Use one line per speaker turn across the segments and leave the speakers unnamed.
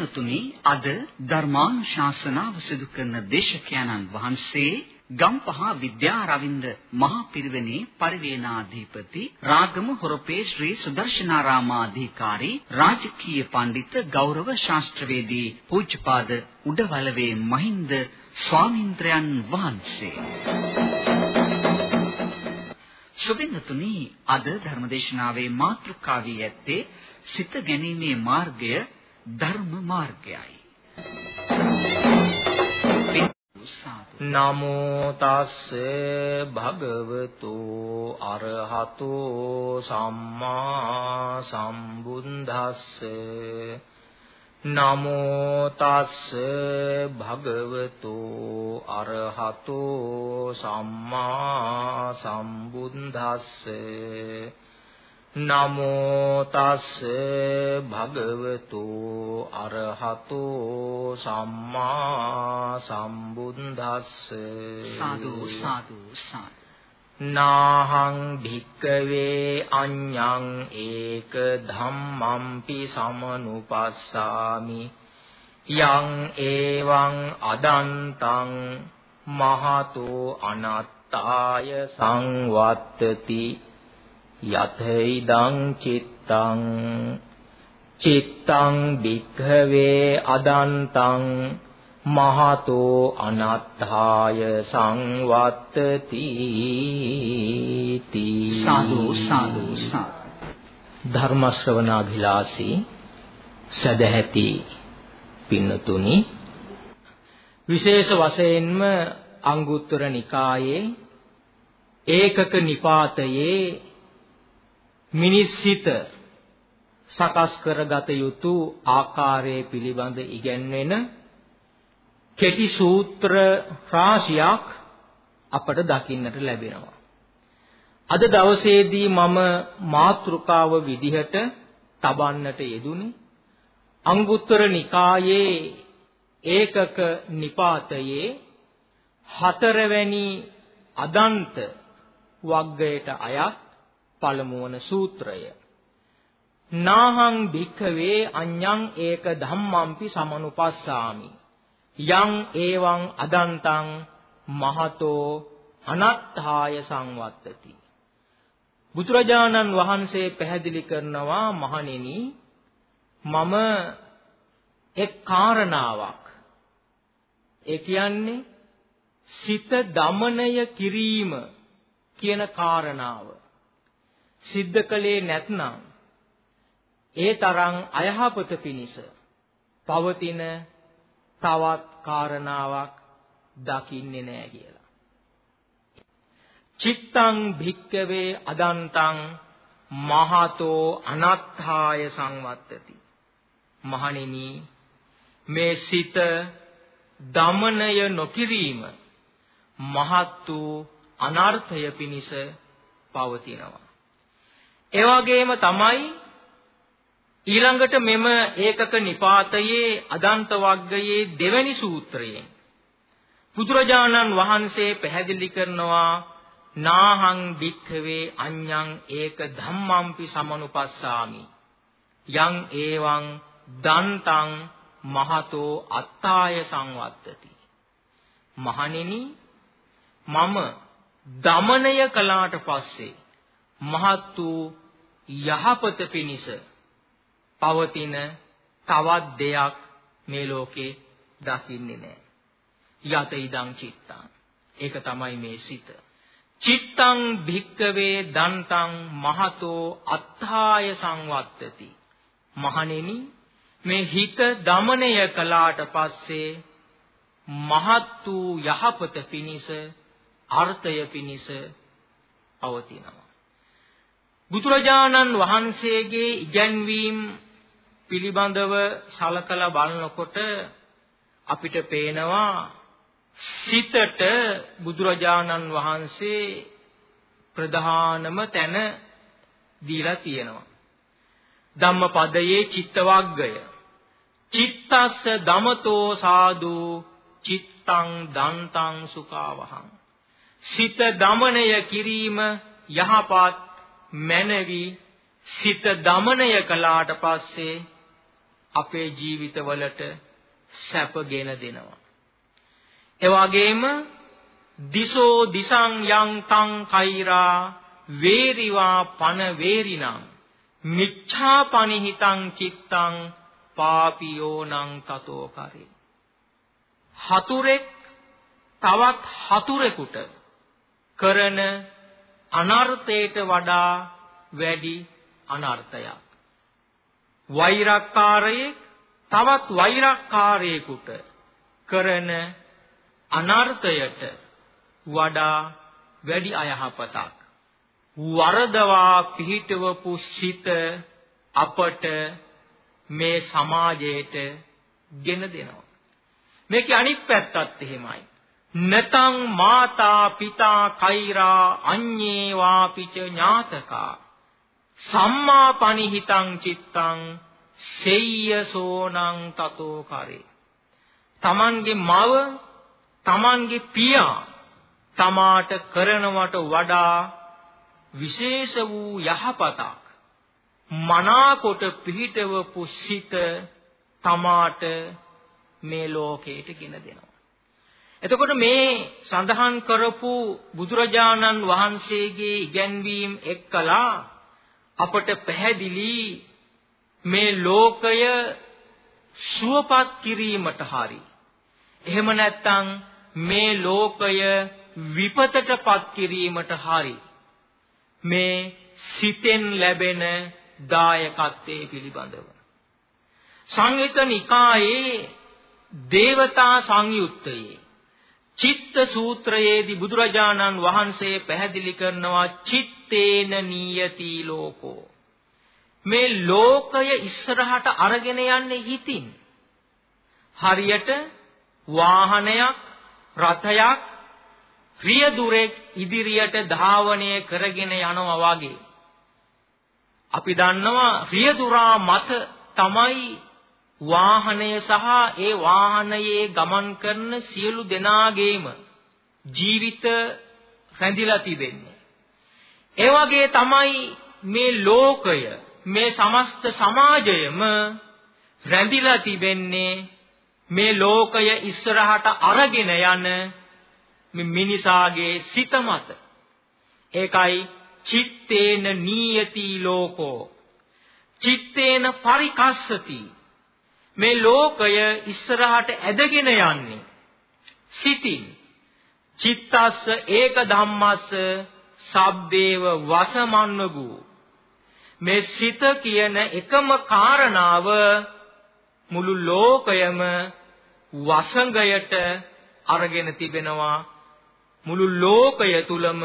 සුපින්තුනි අද ධර්මානුශාසනාව සිදු කරන දේශකයන්න් වහන්සේ ගම්පහ විද්‍යාරවින්ද මහා පිරිවෙනේ පරිවේනාධිපති රාගම හොරපේ ශ්‍රී සුදර්ශනාරාමාධිකාරී රාජකීය පඬිත ගෞරව ශාස්ත්‍රවේදී පූජ්‍යපාද උඩවලවේ මහින්ද ස්වාමීන්ද්‍රයන් වහන්සේ. සුබින්නතුනි අද ධර්මදේශනාවේ මාතෘකාවී ඇත්තේ සිත ගැනීමේ මාර්ගය ධර්ම මාර්ගයයි.
නමෝ තස් භගවතු අරහතෝ සම්මා සම්බුද්දස්ස. නමෝ තස් භගවතු අරහතෝ සම්මා සම්බුද්දස්ස. නමෝ තස් භගවතු අරහතෝ සම්මා සම්බුද්දස්ස.
සාදු සාදු සාදු.
නාහං භික්කවේ අඤ්ඤං ඒක ධම්මම්පි සමනුපස්සාමි. යං ඒවං අදන්තං මහතෝ අනත්තාය සංවත්තති යතයිදං චිත්තං චිත්තං භික්ඛවේ අදන්තං මහතෝ අනත්ථාය සංවත්තති
සාදු සාදු.
ධර්ම ශ්‍රවණාභිලාෂී සදැහැති පින්නතුනි විශේෂ වශයෙන්ම අංගුත්තර නිකායේ ඒකක නිපාතයේ මිනිස්සිත සකස් කරගත යුතු ආකාරය පිළිබඳ ඉගැන්වෙන කෙටි සූත්‍ර රාශියක් අපට දකින්නට ලැබෙනවා. අද දවසේදී මම මාතෘකාව විදිහට තබන්නට යෙදුනේ අංගුත්තර නිකායේ ඒකක නිපාතයේ හතරවැනි අදන්ත වග්ගයට අයත් පළමු වන සූත්‍රය. නාහං භික්ඛවේ අඤ්ඤං ඒක ධම්මම්පි සමනුපස්සාමි. යං ඒවං අදන්තං මහතෝ අනත්ථාය සංවත්තති. බුදුරජාණන් වහන්සේ පැහැදිලි කරනවා මහණෙනි මම එක් කාරණාවක්. ඒ කියන්නේ සිත දමනය කිරීම කියන කාරණාව. සිද්ධ කළේ නැත්නම් ඒ තරම් අයහපත පිණිස පවතින තවත් කාරණාවක් දකින්නේ නැහැ කියලා. චිත්තං භික්කවේ අදන්තං මහතෝ අනත්ථාය සංවත්තති. මහණෙනි මේ සිත දමනය නොකිරීම මහත් වූ අනර්ථය පිණිස පවතිනවා. ඒ වගේම තමයි ඊළඟට මෙම ඒකක නිපාතයේ අදන්ත වග්ගයේ දෙවැනි සූත්‍රයෙන් බුදුරජාණන් වහන්සේ පැහැදිලි කරනවා නාහං භික්ඛවේ අඤ්ඤං ඒක ධම්මම්පි සමනුපස්සාමි. යං ඒවං දන්තං මහතෝ අත්තාය සංවත්තති. මහණෙනි මම දමනය කළාට පස්සේ මහත් වූ යහපත පිණිස පවතින තවත් දෙයක් මේ ලෝකේ දකින්නේ නැහැ. යත ඉදං චිත්තං. ඒක තමයි මේ සිත. චිත්තං භික්කවේ දන්තං මහතෝ අත්ථාය සංවත්තති. මහණෙනි මේ හිත দমনය කළාට පස්සේ මහත් වූ යහපත පිණිස අර්ථය පිණිස පවතිනවා. බුදුරජාණන් වහන්සේගේ ඉගැන්වීම් පිළිබඳව සලකලා බලනකොට අපිට පේනවා සිතට බුදුරජාණන් වහන්සේ ප්‍රධානම තැන දීලා තියෙනවා. ධම්මපදයේ චිත්තවග්ගය. චිත්තස්ස දමතෝ සාදු චිත්තං දන්තං සුඛාවහං. සිත දමනය කිරීම යහපත් මැනවි සිත දමණය කළාට පස්සේ අපේ ජීවිතවලට සැපගෙන දෙනවා. ඒ වගේම දිසෝ දිසං යං තං කෛරා වේරිවා පන වේරිණං මිච්ඡාපනිහිතං චිත්තං පාපියෝ නං තතෝ කරේ හතුරෙක් තවත් හතුරෙකුට කරන අනර්ථයට වඩා වැඩි අනර්ථයක්. වෛරක්කාරයෙක් තවත් වෛරක්කාරයෙකුට කරන අනර්ථයට වඩා වැඩි අයහපතක්. වරදවා පිහිටවපු සිත අපට මේ සමාජයට ගෙන දෙනවා. මේකේ අනිත් පැත්තත් එහෙමයි. නතං මාතා පිතා කෛරා අඤ්ඤේ වාපිච ඥාතකා සම්මා පනිහිතං චිත්තං සෙය්‍ය සෝනං තතෝ කරේ තමන්ගේ මව තමන්ගේ පියා තමාට කරනවට වඩා විශේෂ වූ යහපතක් මනාකොට පිහිටවපු සිත තමාට මේ ලෝකයට ගෙන දෙනවා. එතකොට මේ සඳහන් කරපු බුදුරජාණන් වහන්සේගේ ඉගැන්වීම් එක්කලා අපට පැහැදිලි මේ ලෝකය සුවපත් කිරීමට හරි. එහෙම නැත්නම් මේ ලෝකය විපතටපත් කිරීමට හරි මේ සිතෙන් ලැබෙන දායකත්වයේ පිළිබඳව. සංයුත නිකායේ දේවතා සංයුත්තයේ චිත්ත සූත්‍රයේදී බුදුරජාණන් වහන්සේ පැහැදිලි කරනවා චිත්තේන නියති ලෝකෝ. මේ ලෝකය ඉස්සරහට අරගෙන යන්නේ හිතින්. හරියට වාහනයක් රථයක් රියදුරෙක් ඉදිරියට ධාවනය කරගෙන යනවා වගේ. අපි දන්නවා රියදුරා මත තමයි වාහනය සහ ඒ වාහනයේ ගමන් කරන සියලු දෙනාගේම ජීවිත රැඳිලා තිබෙන්නේ. ඒ වගේ තමයි මේ ලෝකය මේ සමස්ත සමාජයම රැඳිලා තිබෙන්නේ මේ ලෝකය ඉස්සරහට අරගෙන යන මේ මිනිසාගේ සිත මත. ඒකයි චිත්තේන නීයති ලෝකෝ. චිත්තේන පරිකස්සති මේ ලෝකය ඉස්සරහට ඇදගෙන යන්නේ. සිතින්. චිත්තස්ස ඒක ධම්මස්ස සබ්බේව වසමන්නගු මේ සිත කියන එකම කාරණාව මුළු ලෝකයම වසඟයට අරගෙන තිබෙනවා. මුළු ලෝකය තුලම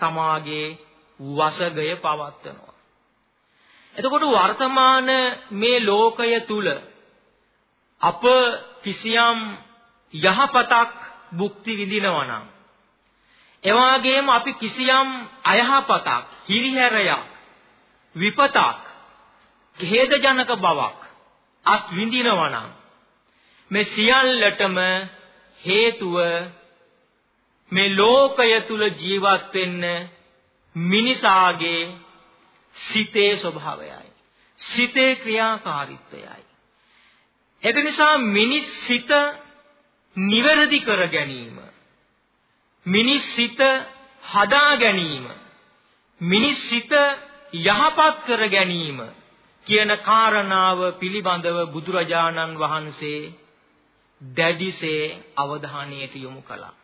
තමාගේ වසඟය පවත්වනවා. එතකොට වර්තමාන මේ ලෝකය තුල අප කිසියම් යහපතක් භුක්ති විඳිනවා නම් එවාගේම අපි කිසියම් අයහපතක් හිරිහැරයක් විපතක් ඛේදජනක බවක් අත් විඳිනවා නම් මේ සියල්ලටම හේතුව මේ ලෝකය තුල ජීවත් වෙන්න මිනිසාගේ සිතේ ස්වභාවයයි. සිතේ ක්‍රියාකාරීත්වයයි. ඒක නිසා මිනිස් සිත නිවැරදි කර ගැනීම මිනිස් සිත හදා ගැනීම මිනිස් සිත යහපත් කර ගැනීම කියන කාරණාව පිළිබඳව බුදුරජාණන් වහන්සේ දැඩිසේ අවධානයට යොමු කළා.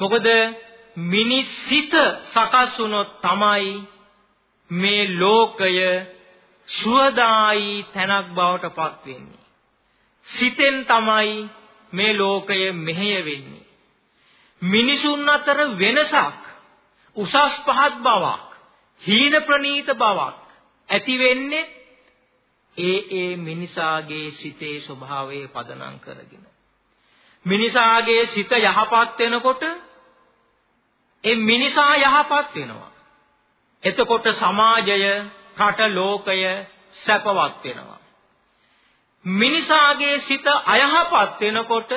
මොකද මිනිස් සිත සකස් වුණොත් තමයි මේ ලෝකය සුවදායි තැනක් බවට පත් වෙන්නේ. සිතෙන් තමයි මේ ලෝකය මෙහෙය වෙන්නේ. මිනිසුන් අතර වෙනසක් උසස් පහත් බවක් හීන ප්‍රනීත බවක් ඇති වෙන්නේ ඒ ඒ මිනිසාගේ සිතේ ස්වභාවය පදනම් කරගෙන. මිනිසාගේ සිත යහපත් වෙනකොට ඒ මිනිසා යහපත් වෙනවා. එතකොට සමාජය රට ලෝකය සැපවත් වෙනවා. මිනිසාගේ සිත අයහපත් වෙනකොට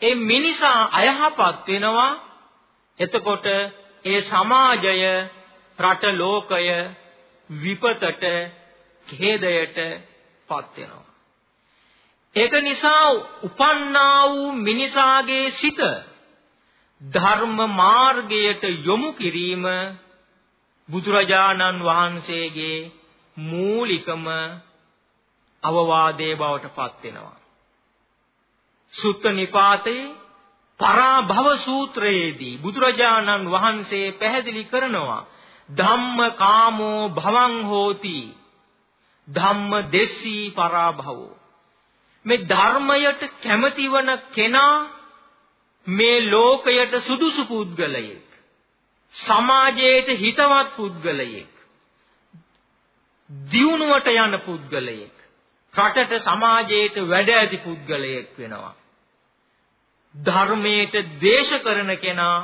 ඒ මිනිසා අයහපත් වෙනවා එතකොට ඒ සමාජය රට ලෝකය විපතට ඛේදයට පත් වෙනවා. ඒක නිසා උපන්නා වූ මිනිසාගේ සිත ධර්ම මාර්ගයට යොමු කිරීම බුදුරජාණන් වහන්සේගේ මූලිකම අවවාදයේ බවට පත් වෙනවා. සුත්ත නිපාතේ පරාභව සූත්‍රයේදී බුදුරජාණන් වහන්සේ පැහැදිලි කරනවා ධම්ම කාමෝ භවං හෝති ධම්ම දෙස්සී පරාභවෝ මේ ධර්මයට කැමතිවන කෙනා මේ ලෝකයට සුදුසු පුද්ගලයෙක් සමාජයට හිතවත් පුද්ගලයෙක් දියුණුවට යන පුද්ගලයෙක් රටට සමාජයට වැඩ ඇති පුද්ගලයෙක් වෙනවා ධර්මයට ද්වේෂ කරන කෙනා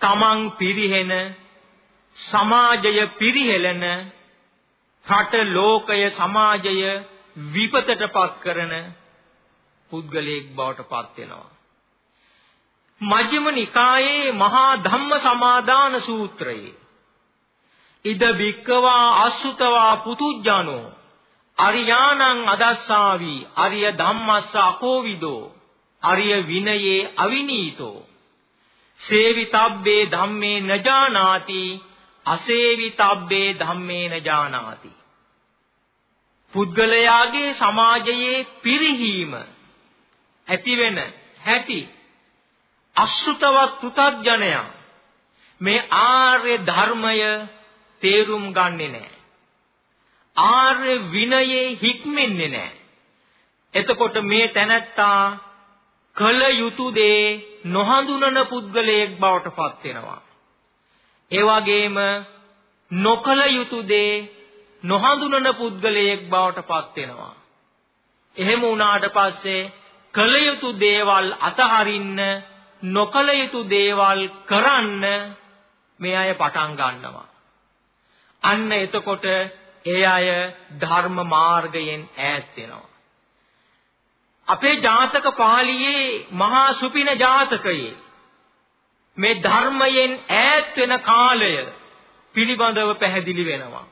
තමන් පිරිහෙන සමාජය පිරිහෙලන රට ලෝකය සමාජය විපතටපත් කරන පුද්ගලයෙක් බවට පත් වෙනවා. මජ්ක්‍ධිම නිකායේ මහා ධම්ම සමාදාන සූත්‍රයේ ඉද බික්කවා අසුතවා පුතුජ්ජනෝ අරියානං අදස්සාවි අරිය ධම්මස්ස අකෝවිදෝ අරිය විනයේ අවිනීතෝ සේවිතබ්බේ ධම්මේ නජානාති අසේවිතබ්බේ ධම්මේ නජානාති පුද්ගලයාගේ සමාජයේ පිරිහීම ඇතිවෙන හැටි අසුතවත් පෘථග්ජනයා මේ ආර්ය ධර්මය තේරුම් ගන්නෙ නැහැ. ආර්ය විනයේ හික්මෙන්නේ නැහැ. එතකොට මේ තැනැත්තා කල යුතු දේ නොහඳුනන පුද්ගලයෙක් බවට පත් වෙනවා. ඒ වගේම නොකල යුතු දේ නොහඳුනන පුද්ගලයෙක් බවට පත් වෙනවා. එහෙම වුණාට පස්සේ කල යුතු දේවල් අතහරින්න නොකල යුතු දේවල් කරන්න මේ අය පටන් ගන්නවා. අන්න එතකොට ඒ අය ධර්ම මාර්ගයෙන් ඈත් වෙනවා. අපේ ජාතක පාළියේ මහා සුපින ජාතකයේ මේ ධර්මයෙන් ඈත් වෙන කාලය පිළිබඳව පැහැදිලි වෙනවා.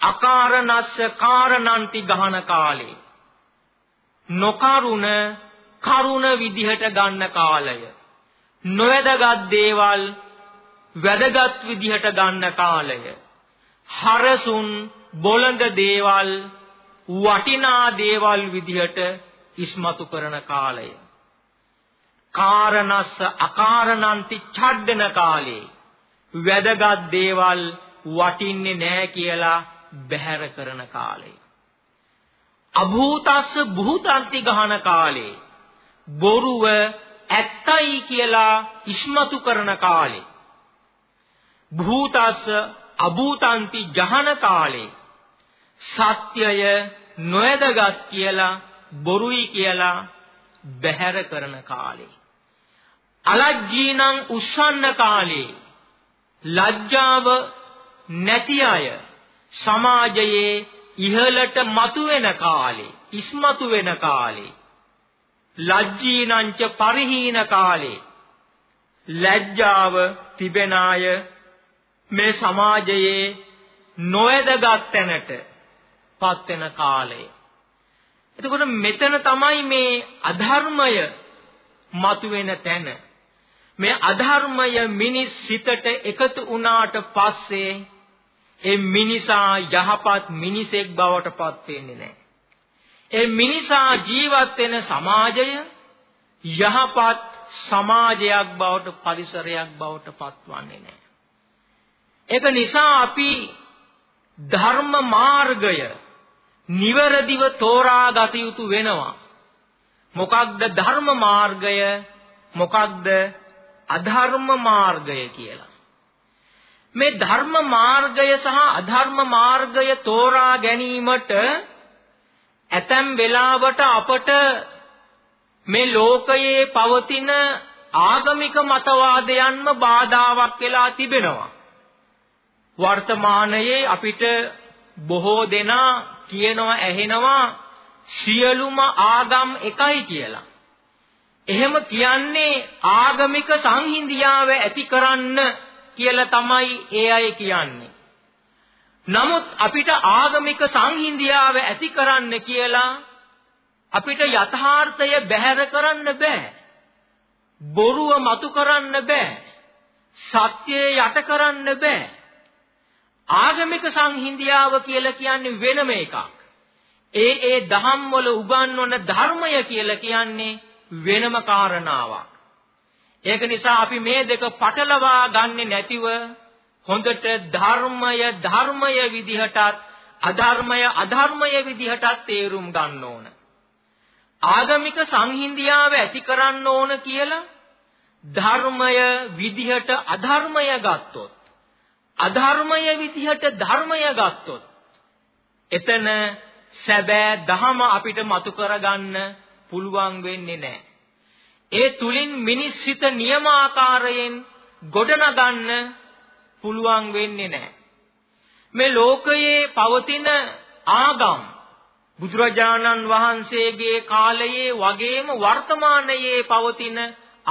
අකාරණස්ස කාරණන්ති ගහන කාලේ නොකරුණ කරුණ විදිහට ගන්න කාලය නොවැදගත් දේවල් වැදගත් විදිහට ගන්න කාලය හරසුන් බොළඳ දේවල් වටිනා දේවල් විදිහට ඉස්මතු කරන කාලය කාරණස්ස අකාරණන්ති ඡඩන කාලේ වැදගත් දේවල් වටින්නේ නැහැ කියලා බැහැර කරන කාලය. අභූතස්ස බුහුතන්ති ගහන කාලේ බොරුව ඇත්තයි කියලා ඉස්මතු කරන කාලේ. භූතස්ස අභූතන්ති ජහන කාලේ සත්‍යය නොයදගත් කියලා බොරුයි කියලා බැහැර කරන කාලේ. අලජ්ජීනං උස්සන්න කාලේ ලැජ්ජාව නැති අය සමාජයේ ඉහළට මතුවෙන කාලේ ඉස්මතු වෙන කාලේ ලජ්ජීනංච පරිහීන කාලේ ලැජ්ජාව තිබෙන අය මේ සමාජයේ නොයදගත් තැනට පත් වෙන කාලය. එතකොට මෙතන තමයි මේ අධර්මය මතුවෙන තැන. මේ අධර්මය මිනිස් සිතට එකතු වුණාට පස්සේ ඒ මිනිසා යහපත් මිනිසෙක් බවට පත් වෙන්නේ නැහැ. ඒ මිනිසා ජීවත් වෙන සමාජය යහපත් සමාජයක් බවට පරිසරයක් බවට පත්වන්නේ නැහැ. ඒක නිසා අපි ධර්ම මාර්ගය නිවැරදිව තෝරා ගත යුතු වෙනවා. මොකක්ද ධර්ම මාර්ගය මොකක්ද අධර්ම මාර්ගය කියලා. මේ ධර්ම මාර්ගය සහ අධර්ම මාර්ගය තෝරා ගැනීමට ඇතැම් වෙලාවට අපට මේ ලෝකයේ පවතින ආගමික මතවාදයන්ම බාධාවක් වෙලා තිබෙනවා. වර්තමානයේ අපිට බොහෝ දෙනා කියනවා ඇහෙනවා සියලුම ආගම් එකයි කියලා. එහෙම කියන්නේ ආගමික සංහිඳියාව ඇති කරන්න කියලා තමයි ඒ අය කියන්නේ. නමුත් අපිට ආගමික සංහිඳියාව ඇති කරන්න කියලා අපිට යථාර්ථය බැහැර කරන්න බෑ. බොරුව මතු කරන්න බෑ. සත්‍යය යට කරන්න බෑ. ආගමික සංහිඳියාව කියලා කියන්නේ වෙනම එකක්. ඒ ඒ දහම් වල උගන්වන ධර්මය කියලා කියන්නේ වෙනම කාරණාවක්. ඒක නිසා අපි මේ දෙක පටලවා ගන්නෙ නැතිව හොඳට ධර්මය ධර්මය විදිහටත් අධර්මය අධර්මය විදිහටත් තේරුම් ගන්න ඕන. ආගමික සංහිඳියාව ඇති කරන්න ඕන කියලා ධර්මය විදිහට අධර්මය ගත්තොත් අධර්මය විදිහට ධර්මය ගත්තොත් එතන සැබෑ දහම අපිට මතු කරගන්න පුළුවන් වෙන්නේ නැහැ. ඒ තුලින් මිනිස් සිත නියමාකාරයෙන් ගොඩනගන්න පුළුවන් වෙන්නේ නැහැ. මේ ලෝකයේ පවතින ආගම් බුදුරජාණන් වහන්සේගේ කාලයේ වගේම වර්තමානයේ පවතින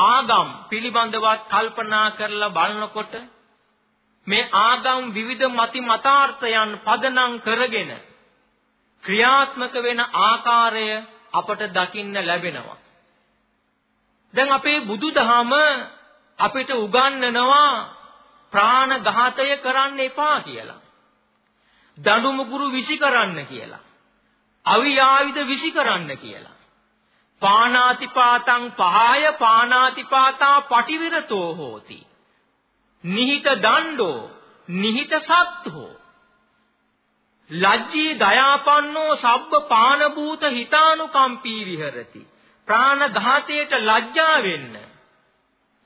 ආගම් පිළිබඳවත් කල්පනා කරලා බලනකොට මේ ආගම් විවිධ මති මතාර්ථයන් පදනම් කරගෙන ක්‍රියාත්මක වෙන ආකාරය අපට දකින්න ලැබෙනවා. දැන් අපේ බුදුදහම අපිට උගන්වනවා ප්‍රාණඝාතය කරන්න එපා කියලා. දඬු මුගුරු විසි කරන්න කියලා. අවියාවිද විසි කරන්න කියලා. පානාතිපාතං පහය පානාතිපාතා පටිවිරතෝ හෝති. නිහිත දණ්ඩෝ නිහිත සත්හෝ ලජ්ජී දයාපන්නෝ සබ්බ පාන භූත හිතානුකම්පී විහෙරති ප්‍රාණඝාතයට ලැජ්ජා වෙන්න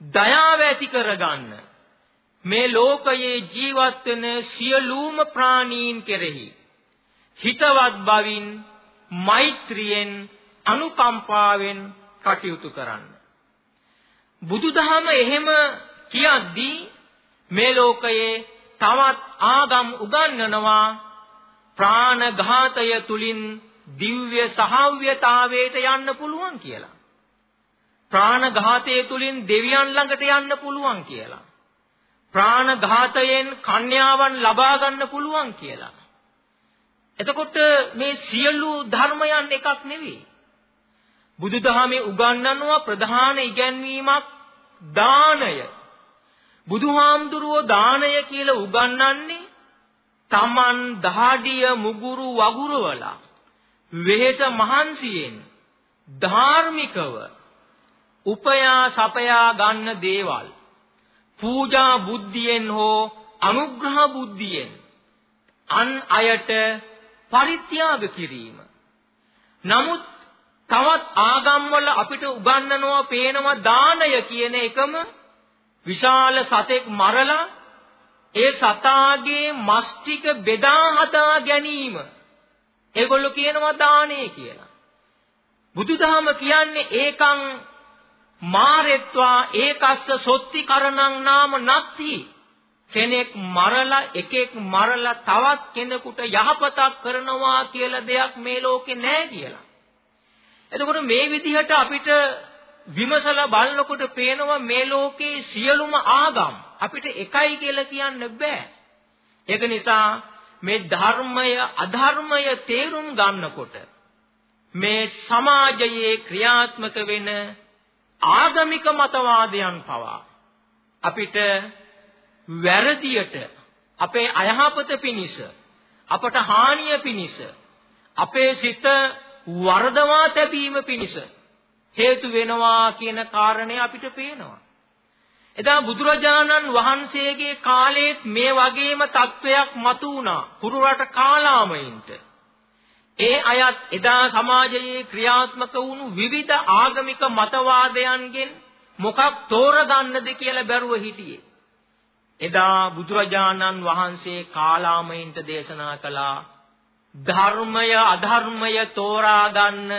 දයාව ඇති කරගන්න. මේ ලෝකයේ ජීවත් වෙන සියලුම ප්‍රාණීන් කෙරෙහි හිතවත් බවින් මෛත්‍රියෙන් අනුකම්පාවෙන් කටයුතු කරන්න. බුදුදහම එහෙම කියද්දී මේ ලෝකයේ තවත් ආගම් උගන්වනවා ප්‍රාණඝාතය තුලින් දිව්‍ය සහව්‍යතාවයට යන්න පුළුවන් කියලා. ප්‍රාණඝාතය තුලින් දෙවියන් ළඟට යන්න පුළුවන් කියලා. ප්‍රාණඝාතයෙන් කන්‍යාවන් ලබා ගන්න පුළුවන් කියලා. එතකොට මේ සියලු ධර්මයන් එකක් නෙවෙයි. බුදුදහමේ උගන්වනවා ප්‍රධාන ඉගැන්වීමක් දානය. බුදුහාමුදුරුවෝ දානය කියලා උගන්වන්නේ Taman දහඩිය මුගුරු වගුරුවලා වෙහෙස මහන්සියෙන් ධාර්මිකව උපයා සපයා ගන්න දේවල් පූජා බුද්ධියෙන් හෝ අනුග්‍රහ බුද්ධියෙන් අන් අයට පරිත්‍යාග කිරීම. නමුත් තවත් ආගම්වල අපිට උගන්වනවා පේනවා දානය කියන එකම විශාල සතෙක් මරලා ඒ සතාගේ මස් ටික බෙදා හදා ගැනීම ඒගොල්ලෝ කියනවා දානය කියලා. බුදුදහම කියන්නේ ඒකං මාරෙත්වා ඒකස්ස සොත්ති කරණං නාම නත්ති කෙනෙක් මරලා එකෙක් මරලා තවත් කෙනෙකුට යහපතක් කරනවා කියලා දෙයක් මේ ලෝකේ නැහැ කියලා. එතකොට මේ විදිහට අපිට විමසලා බලනකොට පේනවා මේ ලෝකේ සියලුම ආගම් අපිට එකයි කියලා කියන්න බෑ. ඒක නිසා මේ ධර්මය අධර්මය තේරුම් ගන්නකොට මේ සමාජයේ ක්‍රියාත්මක වෙන ආගමික මතවාදයන් පවා අපිට වැරදියට අපේ අයහපත පිණිස අපට හානිය පිණිස අපේ සිත වර්ධවා තැබීම පිණිස හේතු වෙනවා කියන කාරණය අපිට පේනවා. එදා බුදුරජාණන් වහන්සේගේ කාලේත් මේ වගේම තත්වයක් මතු වුණා. කුරු රට කාලාමයින්ට. ඒ අයත් එදා සමාජයේ ක්‍රියාත්මක වුණු විවිධ ආගමික මතවාදයන්ගෙන් මොකක් තෝරගන්නද කියලා බැරුව හිටියේ. එදා බුදුරජාණන් වහන්සේ කාලාමයින්ට දේශනා කළා ධර්මය අධර්මය තෝරා ගන්න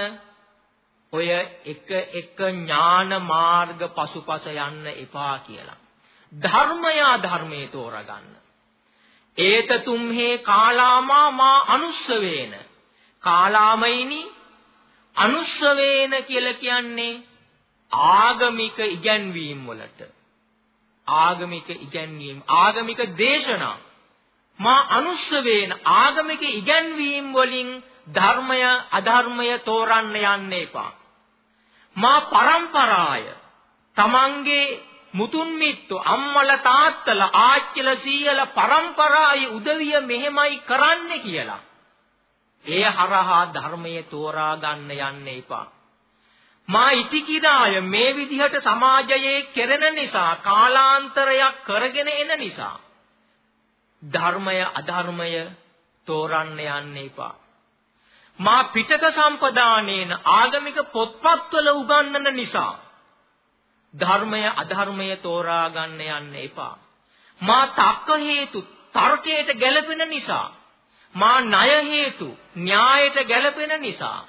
ඔය එක එක ඥාන මාර්ග පසුපස යන්න එපා කියලා. ධර්මය අධර්මයේ තෝරගන්න. ඒත තුම්හේ කාලාමා මා අනුස්සවේන. කාලාමයිනි අනුස්සවේන කියලා කියන්නේ ආගමික ඉගැන්වීම් වලට. ආගමික ඉගැන්වීම් ආගමික දේශනා මා අනුස්සවේන ආගමික ඉගැන්වීම් වලින් ධර්මය අධර්මය තෝරන්න යන්න එපා. මා પરම්පරාය තමන්ගේ මුතුන් මිත්තු අම්මල තාත්තල ආච්චිල සීයල પરම්පරායේ උදවිය මෙහෙමයි කරන්නේ කියලා. ඒ හරහා ධර්මයේ තෝරා ගන්න යන්න එපා. මා ඉතිකිරාය මේ විදිහට සමාජයේ කෙරෙන නිසා කාලාන්තරයක් කරගෙන එන නිසා ධර්මය අධර්මය තෝරන්න යන්න එපා. මා පිටක සම්පදානේන ආගමික පොත්පත්වල උගන්වන නිසා ධර්මය අධර්මය තෝරා ගන්න යන්න එපා. මා තක්ක හේතු තර්කයට ගැළපෙන නිසා මා ණය හේතු න්‍යායට ගැළපෙන නිසා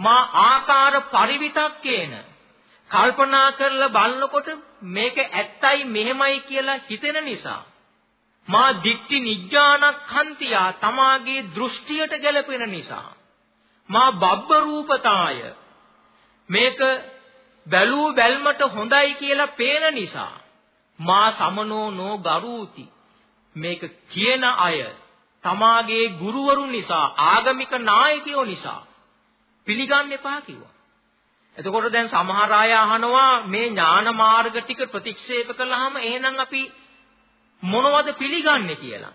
මා ආකාර පරිවිතක්කේන කල්පනා කරලා බලනකොට මේක ඇත්තයි මෙහෙමයි කියලා හිතෙන නිසා මා දික්ටි නිඥානක්ඛන්තියා තමාගේ දෘෂ්ටියට ගැලපෙන නිසා. මා බබ්බ රූපතාය මේක බැලූ බැල්මට හොඳයි කියලා පේන නිසා. මා සමනෝ නෝ ගරූති. මේක කියන අය තමාගේ ගුරුවරුන් නිසා ආගමික නායකයෝ නිසා පිළිගන්න එපා කිව්වා. එතකොට දැන් සමහර අය අහනවා මේ ඥාන මාර්ග ටික ප්‍රතික්ෂේප කළාම එහෙනම් අපි මොනවද පිළිගන්නේ කියලා.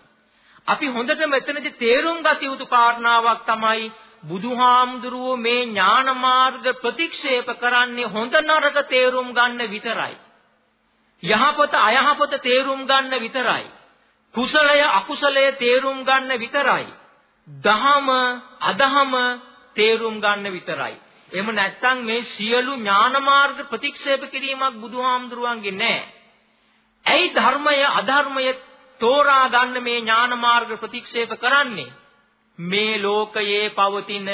අපි හොඳට මෙතනදී තේරුම් ගත යුතු කාරණාවක් තමයි බුදුහාමුදුරුවෝ මේ ඥාන මාර්ග ප්‍රතික්ෂේප කරන්නේ හොඳ නරක තේරුම් ගන්න විතරයි. යහපත අයහපත තේරුම් ගන්න විතරයි. කුසලය අකුසලය තේරුම් ගන්න විතරයි. දහම අදහම තේරුම් ගන්න විතරයි. එහෙම නැත්නම් මේ සියලු ඥාන මාර්ග ප්‍රතික්ෂේප කිරීමක් බුදුහාමුදුරුවන්ගේ නැහැ. ඇයි ධර්මය අධර්මය තෝරා ගන්න මේ ඥාන මාර්ග ප්‍රතික්ෂේප කරන්නේ? මේ ලෝකයේ පවතින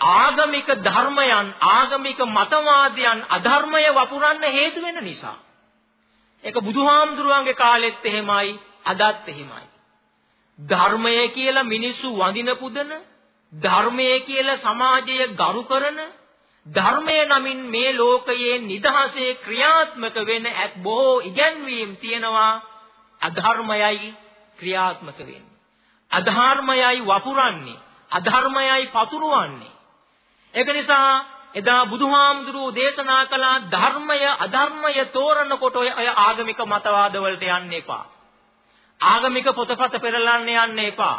ආගමික ධර්මයන් ආගමික මතවාදයන් අධර්මය වපුරන්න හේතු වෙන නිසා. ඒක බුදුහාමුදුරුවන්ගේ කාලෙත් එහෙමයි අදත් එහෙමයි. ධර්මය කියලා මිනිස්සු වඳින පුදන ධර්මය කියලා සමාජය ගරු කරන ධර්මය නමින් මේ ලෝකයේ නිදහසේ ක්‍රියාත්මක වෙන ඇත් බොහෝ ඉගැන්වීම් තියෙනවා. අධර්මයයි ක්‍රියාත්මක වෙන්නේ. අධර්මයයි වපුරන්නේ. අධර්මයයි පතුරවන්නේ. ඒක නිසා එදා බුදුහාමුදුරුවෝ දේශනා කළ ධර්මය අධර්මය තෝරනකොට ඔය ආගමික මතවාද වලට යන්න එපා. ආගමික පොතපත පෙරලන්න යන්න එපා.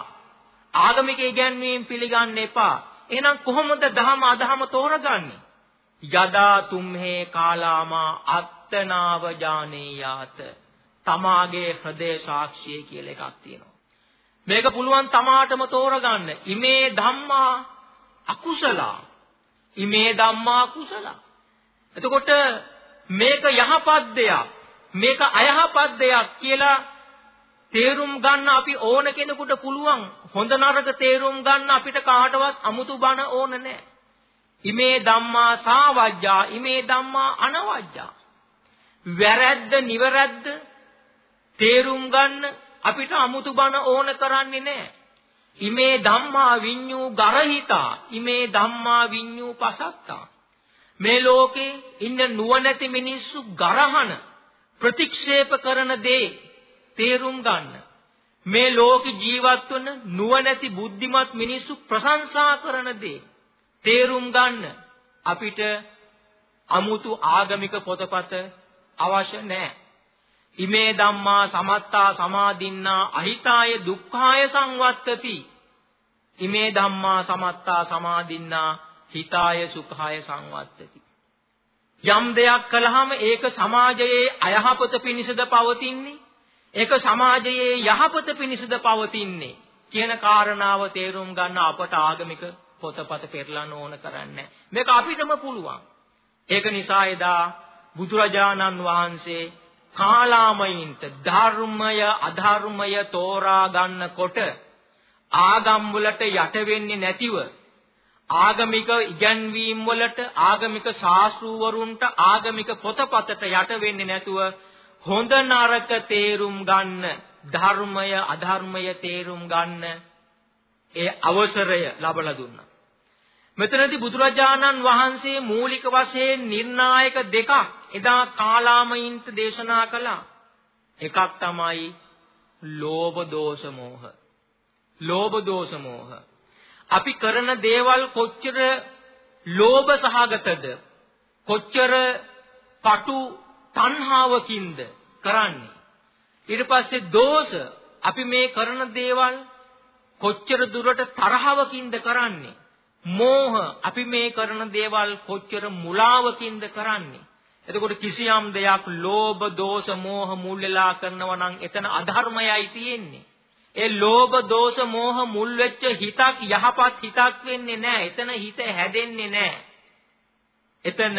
ආගමික ඉගැන්වීම් පිළිගන්න එපා. එහෙනම් කොහොමද ධහම අධහම තෝරගන්නේ? යදා තුම්හේ කාලාමා අත්තනාව ජානේයාත. තමාගේ හෘදේ සාක්ෂිය කියලා එකක් තියෙනවා. මේක පුළුවන් තමාටම තෝරගන්න. ඉමේ ධම්මා අකුසල. ඉමේ ධම්මා කුසල. එතකොට මේක යහපත් දෙයක්. මේක අයහපත් දෙයක් කියලා තේරුම් ගන්න අපි ඕන කෙනෙකුට පුළුවන් හොඳ නරක තේරුම් ගන්න අපිට කාටවත් අමුතු බණ ඕන නැහැ. ඉමේ ධම්මා සාවජ්ජා ඉමේ ධම්මා අනවජ්ජා. වැරැද්ද නිවැරද්ද තේරුම් ගන්න අපිට අමුතු බණ ඕන කරන්නේ නැහැ. ඉමේ ධම්මා විඤ්ඤූ ගරහිතා ඉමේ ධම්මා විඤ්ඤූ පසත්තා. මේ ලෝකේ ඉන්න නුවණැති මිනිස්සු ගරහන ප්‍රතික්ෂේප කරන දේ තේරුම් ගන්න. මේ ලෝක ජීවත් වන නුවණැති බුද්ධිමත් මිනිස්සු ප්‍රශංසා කරන දේ තේරුම් ගන්න අපිට අමුතු ආගමික පොතපත අවශ්‍ය නැහැ. ඉමේ ධම්මා සමත්තා සමාදින්නා අහිතාය දුක්ඛාය සංවත්තති. ඉමේ ධම්මා සමත්තා සමාදින්නා හිතාය සුඛාය සංවත්තති. යම් දෙයක් කළාම ඒක සමාජයේ අයහපත පිණිසද පවතින්නේ ඒක සමාජයේ යහපත පිණිසද පවතින්නේ කියන කාරණාව තේරුම් ගන්න අපට ආගමික පොතපත පෙරලන්න ඕන කරන්නේ. මේක අපිටම පුළුවන්. ඒක නිසා එදා බුදුරජාණන් වහන්සේ කාලාමයින්ට ධර්මය අධර්මය තෝරා ගන්නකොට ආගම් වලට යට වෙන්නේ නැතිව ආගමික ඉගැන්වීම් වලට ආගමික ශාස්ත්‍රූවරුන්ට ආගමික පොතපතට යට වෙන්නේ නැතුව හොඳ නරක තේරුම් ගන්න ධර්මය අධර්මය තේරුම් ගන්න ඒ අවසරය ලබලා දුන්නා. මෙතනදී බුදුරජාණන් වහන්සේ මූලික වශයෙන් නිර්ණායක දෙකක් එදා කාලාමයින්ට දේශනා කළා. එකක් තමයි ලෝභ දෝෂ මෝහ. ලෝභ දෝෂ මෝහ. අපි කරන දේවල් කොච්චර ලෝභ සහගතද කොච්චර පටු තණ්හාවකින්ද කරන්නේ. ඊට පස්සේ දෝෂ. අපි මේ කරන දේවල් කොච්චර දුරට තරහවකින්ද කරන්නේ? මෝහ. අපි මේ කරන දේවල් කොච්චර මුලාවකින්ද කරන්නේ? එතකොට කිසියම් දෙයක් ලෝභ දෝෂ මෝහ මුල් වෙලා කරනවා නම් එතන අධර්මයයි තියෙන්නේ. ඒ ලෝභ දෝෂ මෝහ මුල් වෙච්ච හිතක් යහපත් හිතක් වෙන්නේ නැහැ. එතන හිත හැදෙන්නේ නැහැ. එතන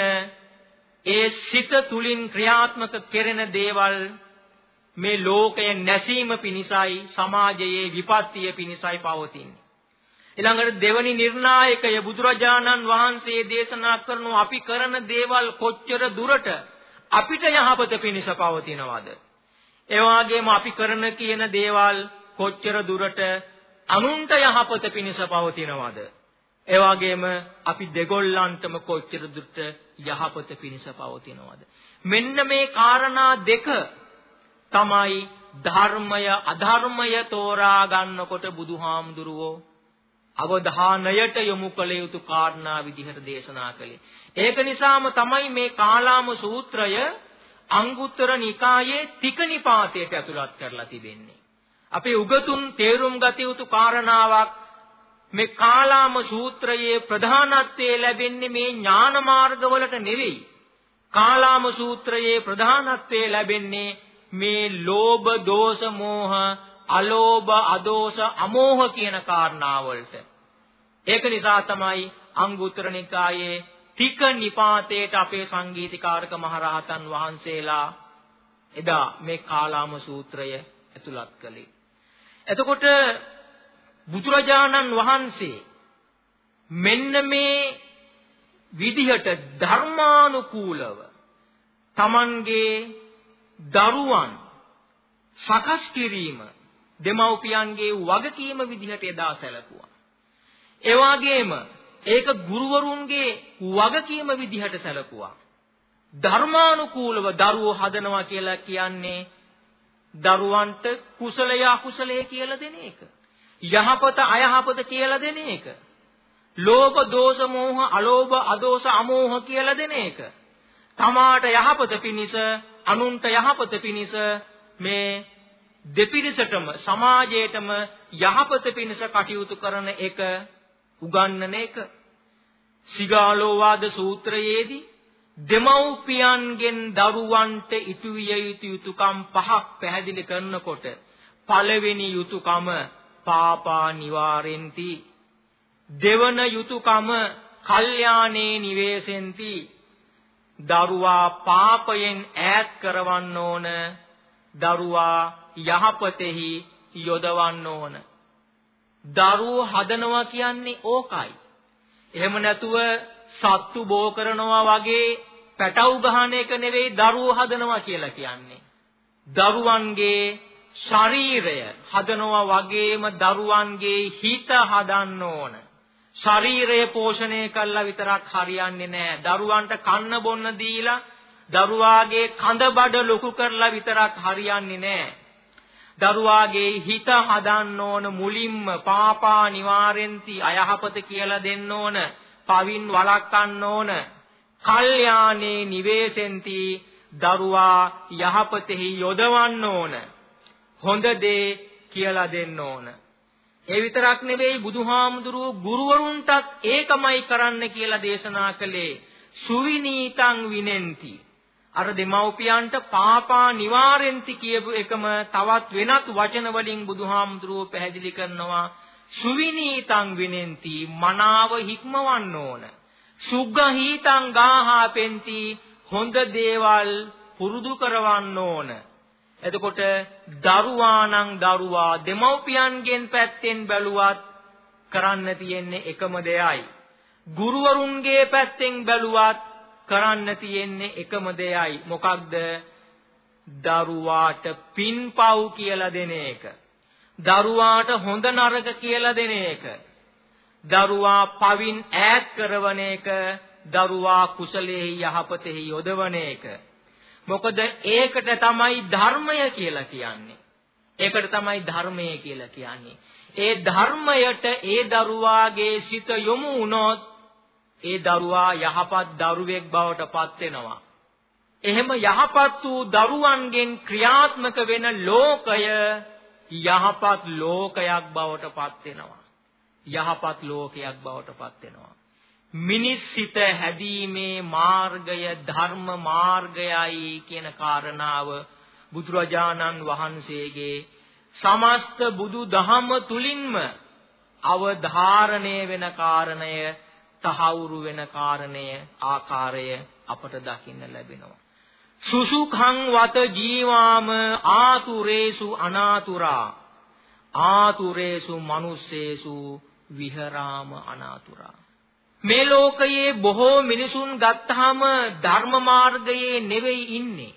ඒ සිත තුලින් ක්‍රියාත්මක කෙරෙන දේවල් මේ ලෝකය නැසීම පිණිසයි සමාජයේ විපත්තිය පිණිසයි පවතින්නේ. ඊළඟට දෙවනි නිර්ණායකය බුදුරජාණන් වහන්සේ දේශනා කරන අපි කරන දේවල් කොච්චර දුරට අපිට යහපත පිණිස පවතිනවද? ඒ වගේම අපි කරන කියන දේවල් කොච්චර දුරට අනුන්ට යහපත පිණිස පවතිනවද? ඒ වගේම අපි දෙගොල්ලන්ටම කොච්චර දුරට යහපත පිණිස පවතිනවද? මෙන්න මේ காரணා දෙක තමයි ධර්මය අධර්මය තෝරා ගන්නකොට බුදුහාමුදුරුවෝ අවධානයට යොමු කළ යුතු කාරණා විදිහට දේශනා කළේ. ඒක නිසාම තමයි මේ කාලාම සූත්‍රය අංගුත්තර නිකායේ තික නිපාතයට ඇතුළත් කරලා තිබෙන්නේ. අපේ උගතුන් තේරුම් ගත යුතු කාරණාවක් මේ කාලාම සූත්‍රයේ ප්‍රධානත්වයේ ලැබෙන්නේ මේ ඥාන මාර්ගවලට නෙවෙයි. කාලාම සූත්‍රයේ ප්‍රධානත්වයේ ලැබෙන්නේ මේ ලෝභ දෝෂ මෝහ අලෝභ අදෝෂ අමෝහ කියන කාරණාවලට. ඒක නිසා තමයි අංගුත්තර නිකායේ තික නිපාතේට අපේ සංගීතකාරක මහරහතන් වහන්සේලා එදා මේ කාලාම සූත්‍රය ඇතුළත් කළේ. එතකොට බුදුරජාණන් වහන්සේ මෙන්න මේ විදිහට ධර්මානුකූලව Tamanගේ දරුවන් සකස් කිරීම දෙමව්පියන්ගේ වගකීම විදිහට එදා සැලකුවා. ඒ වගේම ඒක ගුරුවරුන්ගේ වගකීම විදිහට සැලකුවා. ධර්මානුකූලව දරුවෝ හදනවා කියලා කියන්නේ දරුවන්ට කුසලය අකුසලය කියලා දෙන එක. යහපත අයහපත කියලා දෙන එක. ලෝභ දෝෂ මෝහ අලෝභ අදෝෂ අමෝහ කියලා දෙන එක. තමාට යහපත පිණිස අනුන්ට යහපත පිණිස මේ දෙපිරිසටම සමාජයටම යහපත පිණිස කටයුතු කරන එක උගන්වන එක සිගාලෝවාද සූත්‍රයේදී දෙමව්පියන්ගෙන් දරුවන්ට ඉටු විය යුතු යුතුයකම් පහක් පැහැදිලි කරනකොට පළවෙනි යුතුයකම පාපා නිවාරෙන්ති. දෙවන යුතුයකම කල්යාණේ නිවේසෙන්ති. දරුවා පාපයෙන් ඈත් කරවන්න ඕන. දරුවා යහපතෙහි යොදවන්න ඕන. දරුවෝ හදනවා කියන්නේ ඕකයි. එහෙම නැතුව සත්තු බෝ කරනවා වගේ පැටව් ගහන එක නෙවෙයි දරුවෝ හදනවා කියලා කියන්නේ. දරුවන්ගේ ශරීරය හදනවා වගේම දරුවන්ගේ හිත හදන්න ඕන ශරීරය පෝෂණය කළා විතරක් හරියන්නේ නැහැ. දරුවන්ට කන්න බොන්න දීලා දරුවාගේ කඳ බඩ ලොකු කරලා විතරක් හරියන්නේ නැහැ. දරුවාගේ හිත හදන්න ඕන මුලින්ම පාපා නිවාරෙන්ති අයහපත කියලා දෙන්න ඕන. පවින් වළක්වන්න ඕන. කල්යාණේ නිවේසෙන්ති දරුවා යහපතෙහි යොදවන්න ඕන. හොඳ දේ කියලා දෙන්න ඕන. ඒ විතරක් නෙවෙයි බුදුහාමුදුරුවෝ ගුරුවරුන්ටත් ඒකමයි කරන්න කියලා දේශනා කළේ. සුවිනීතං විනෙන්ති. අර දෙමව්පියන්ට පාපා නිවාරෙන්ති කියපු එකම තවත් වෙනත් වචන වලින් බුදුහාමුදුරුවෝ පැහැදිලි කරනවා. සුවිනීතං විනෙන්ති. මනාව හික්මවන්න ඕන. සුග්ගහීතං ගාහාපෙන්ති හොඳ දේවල් පුරුදු කරවන්න ඕන. එතකොට දරුවා නම් දරුවා දෙමව්පියන්ගෙන් පැත්තෙන් බැලුවත් කරන්න තියෙන්නේ එකම දෙයයි. ගුරුවරුන්ගේ පැත්තෙන් බැලුවත් කරන්න තියෙන්නේ එකම දෙයයි. මොකක්ද? දරුවාට පින්පව් කියලා දෙන එක. දරුවාට හොඳ නරක කියලා දෙන එක. දරුවා පවින් ඈත් කරවන එක. දරුවා කුසලයේ යහපතෙහි යොදවන එක. මොකද ඒකට තමයි ධර්මය කියලා කියන්නේ. ඒකට තමයි ධර්මය කියලා කියන්නේ. ඒ ධර්මයට ඒ දරුවාගේ සිත යොමු වුණොත් ඒ දරුවා යහපත් දරුවෙක් බවට පත් වෙනවා. එහෙම යහපත් වූ දරුවන්ගෙන් ක්‍රියාත්මක වෙන ලෝකය යහපත් ලෝකයක් බවට පත් වෙනවා. යහපත් ලෝකයක් බවට පත් වෙනවා. මිනිස් සිත හැදීමේ මාර්ගය ධර්ම මාර්ගයයි කියන කාරණාව බුදුරජාණන් වහන්සේගේ සමස්ත බුදු දහම තුලින්ම අවධාරණය වෙන කාරණය තහවුරු වෙන කාරණය ආකාරය අපට දකින්න ලැබෙනවා. සුසුඛං වත ජීවාම ආතුරේසු අනාතුරා. ආතුරේසු මනුස්සේසු විහරාම අනාතුරා. මේ ලෝකයේ බොහෝ මිනිසුන් ගත්තාම ධර්ම මාර්ගයේ නෙවෙයි ඉන්නේ.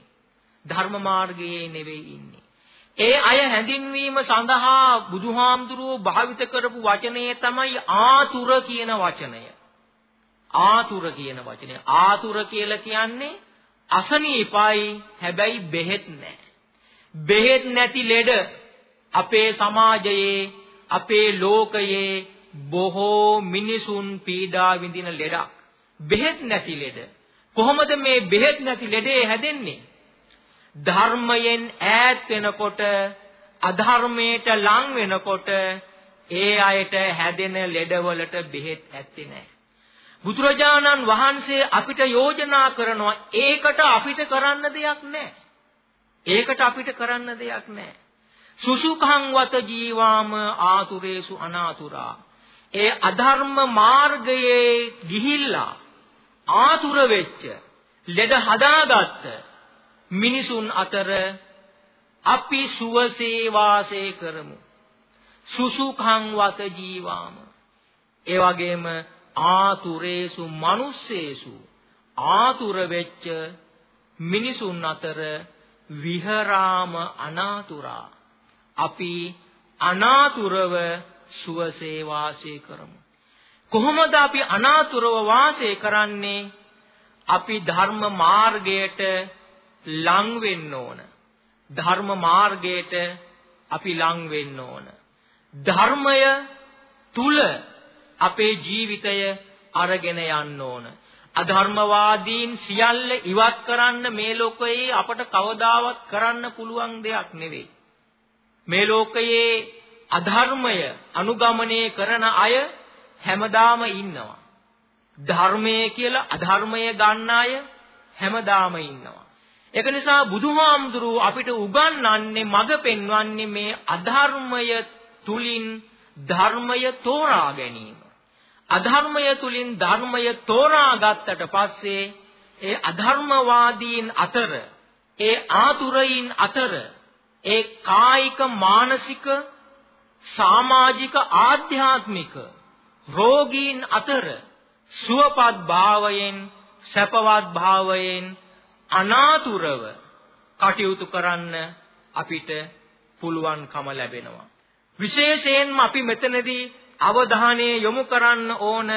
ධර්ම මාර්ගයේ නෙවෙයි ඉන්නේ. ඒ අය හැඳින්වීම සඳහා බුදුහාමුදුරුවෝ භාවිත කරපු වචනය තමයි ආතුර කියන වචනය. ආතුර කියන වචනය. ආතුර කියලා කියන්නේ අසනීපයි හැබැයි බෙහෙත් නැහැ. බෙහෙත් නැති ලෙඩ අපේ සමාජයේ අපේ ලෝකයේ බොහෝ මිනිසුන් පීඩා විඳින ලෙඩක්. බෙහෙත් නැති ලෙඩ. කොහොමද මේ බෙහෙත් නැති ලෙඩේ හැදෙන්නේ? ධර්මයෙන් ඈත් වෙනකොට අධර්මයට ලං වෙනකොට ඒ අයට හැදෙන ලෙඩවලට බෙහෙත් ඇත්තේ නැහැ. බුදුරජාණන් වහන්සේ අපිට යෝජනා කරනවා ඒකට අපිට කරන්න දෙයක් නැහැ. ඒකට අපිට කරන්න දෙයක් නැහැ. සුසුඛං වත ජීවාම ආතුරේසු අනාතුරා. ඒ අධර්ම මාර්ගයේ ගිහිල්ලා ආතුර වෙච්ච ලෙඩ හදාගත්ත මිනිසුන් අතර අපි සුවසේ වාසය කරමු. සුසුඛං වත ජීවාම. ඒ වගේම ආතුරේසු මිනිස්සේසු ආතුර වෙච්ච මිනිසුන් අතර විහරාම අනාතුරා අපි අනාතුරව සුවසේ වාසය කරමු කොහොමද අපි අනාතුරව වාසය කරන්නේ අපි ධර්ම මාර්ගයට ලං වෙන්න ඕන ධර්ම මාර්ගයට අපි ලං වෙන්න ඕන ධර්මය තුල අපේ ජීවිතය අරගෙන යන්න ඕන. අධර්මවාදීන් සියල්ල ඉවත් කරන්න මේ ලෝකයේ අපට කවදාවත් කරන්න පුළුවන් දෙයක් නෙවෙයි. මේ ලෝකයේ අධර්මය අනුගමනය කරන අය හැමදාම ඉන්නවා. ධර්මයේ කියලා අධර්මය ගන්න අය හැමදාම ඉන්නවා. ඒක නිසා බුදුහාමුදුරුව අපිට උගන්වන්නේ මඟ පෙන්වන්නේ මේ අධර්මය තුලින් ධර්මය තෝරා ගැනීම. අධර්මය තුලින් ධර්මය තෝරා ගත්තට පස්සේ ඒ අධර්මවාදීන් අතර ඒ ආතුරයින් අතර ඒ කායික මානසික සමාජික ආධ්‍යාත්මික රෝගීන් අතර සුවපත් භාවයෙන් සැපවත් භාවයෙන් අනාතුරව කටයුතු කරන්න අපිට පුළුවන්කම ලැබෙනවා. විශේෂයෙන්ම අපි මෙතනදී අවධානය යොමු කරන්න ඕන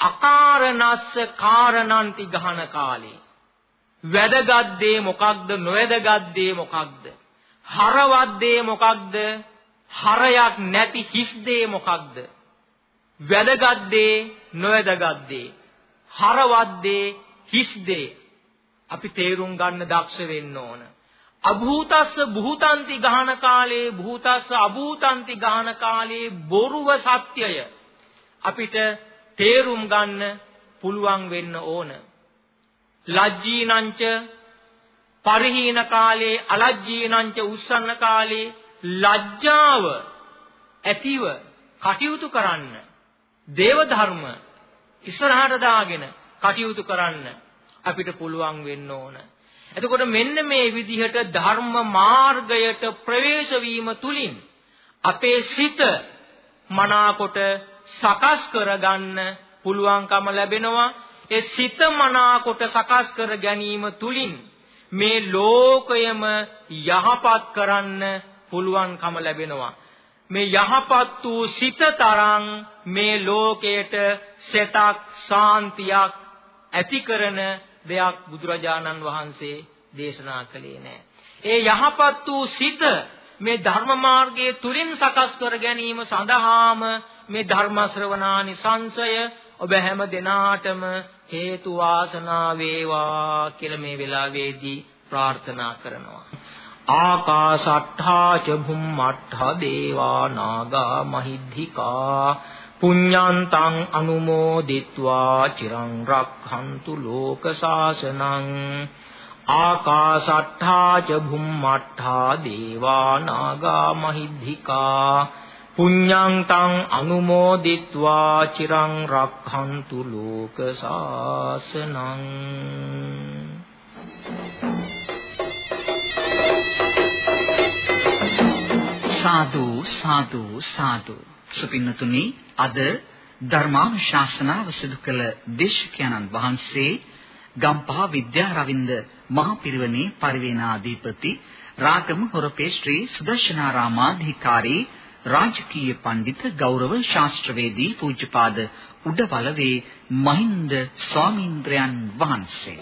අකාරණස්ස කාරණන්ති ගහන කාලේ. වැදගත් දේ මොකක්ද නොවැදගත් දේ මොකක්ද? හරවත් දේ මොකක්ද? හරයක් නැති හිස් දේ මොකක්ද වැදගත් දේ නොවැදගත් දේ. හරවත් දේ හිස් දේ. අපි තේරුම් ගන්න දක්ෂ වෙන්න ඕන. අභූතස්ස බුහුතන්ති ගහන කාලේ භූතස්ස අභූතන්ති ගහන කාලේ බොරුව සත්‍යය අපිට තේරුම් ගන්න පුළුවන් වෙන්න ඕන. ලජ්ජීනංච පරිහීන කාලේ අලජ්ජීනංච උස්සන්න කාලේ ලැජ්ජාව ඇතිව කටයුතු කරන්න දේව ධර්ම ඉස්සරහට දාගෙන කටයුතු කරන්න අපිට පුළුවන් වෙන්න ඕන. එතකොට මෙන්න මේ විදිහට ධර්ම මාර්ගයට ප්‍රවේශ වීම තුලින් අපේ සිත මනාකොට සකස් කරගන්න පුළුවන්කම ලැබෙනවා. ඒ සිත මනාකොට සකස් කර ගැනීම තුලින් මේ ලෝකයම යහපත් කරන්න පුළුවන්කම ලැබෙනවා මේ යහපත් වූ සිත තරම් මේ ලෝකයට සෙතක් සාන්තියක් ඇති කරන දෙයක් බුදුරජාණන් වහන්සේ දේශනා කළේ නැහැ. ඒ යහපත් වූ සිත මේ ධර්ම මාර්ගයේ තුලින් සකස් කර ගැනීම සඳහාම මේ ධර්ම ශ්‍රවණානි සංසය ඔබ හැම දිනාටම හේතු වාසනා වේවා කියලා මේ වෙලාවේදී ප්‍රාර්ථනා කරනවා. ආකාශට්ඨා ච භුම්මට්ඨා දේවා නාග මහිද්ධිකා පුඤ්ඤාන්තං අනුමෝදිත්වා චිරං රක්ඛන්තු ලෝක සාසනං ආකාශට්ඨා ච භුම්මට්ඨා දේවා නාග මහිද්ධිකා පුඤ්ඤාන්තං අනුමෝදිත්වා චිරං රක්ඛන්තු ලෝක සාසනං
සාදු සාදු සාදු. සුපින්නතුනි අද ධර්මානුශාසනාව සිදු කළ දේශකයන්න් වහන්සේ ගම්පහ විද්‍යාරවින්ද මහපිරිවෙනේ පරිවේනාධිපති රාගම හොරපේ ශ්‍රී සුදර්ශනාරාමාධිකාරී රාජකීය පඬිත ගෞරව ශාස්ත්‍රවේදී පූජ්‍යපාද උඩවලවේ මහින්ද ස්වාමීන්ද්‍රයන් වහන්සේ.